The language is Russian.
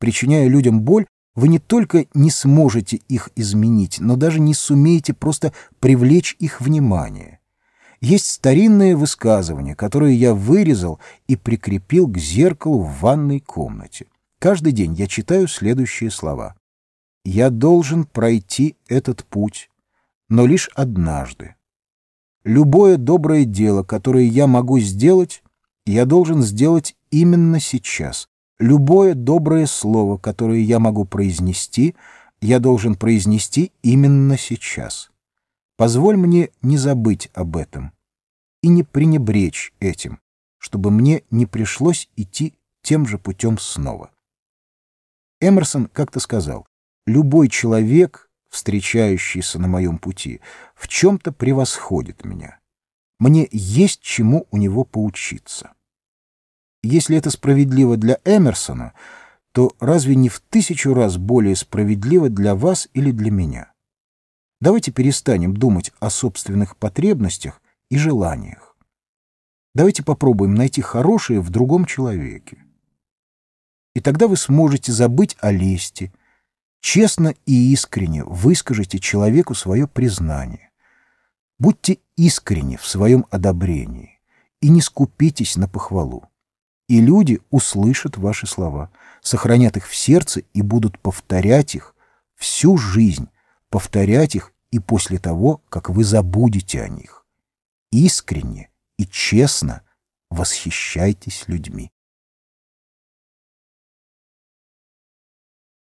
Причиняя людям боль, вы не только не сможете их изменить, но даже не сумеете просто привлечь их внимание. Есть старинное высказывание, которое я вырезал и прикрепил к зеркалу в ванной комнате. Каждый день я читаю следующие слова. «Я должен пройти этот путь, но лишь однажды. Любое доброе дело, которое я могу сделать, я должен сделать именно сейчас. Любое доброе слово, которое я могу произнести, я должен произнести именно сейчас. Позволь мне не забыть об этом и не пренебречь этим, чтобы мне не пришлось идти тем же путем снова. Эмерсон как-то сказал, «Любой человек, встречающийся на моем пути, в чем-то превосходит меня. Мне есть чему у него поучиться». Если это справедливо для Эмерсона, то разве не в тысячу раз более справедливо для вас или для меня? Давайте перестанем думать о собственных потребностях и желаниях. Давайте попробуем найти хорошее в другом человеке. И тогда вы сможете забыть о лести, честно и искренне выскажите человеку свое признание. Будьте искренни в своем одобрении и не скупитесь на похвалу и люди услышат ваши слова, сохранят их в сердце и будут повторять их всю жизнь, повторять их и после того, как вы забудете о них. Искренне и честно восхищайтесь людьми.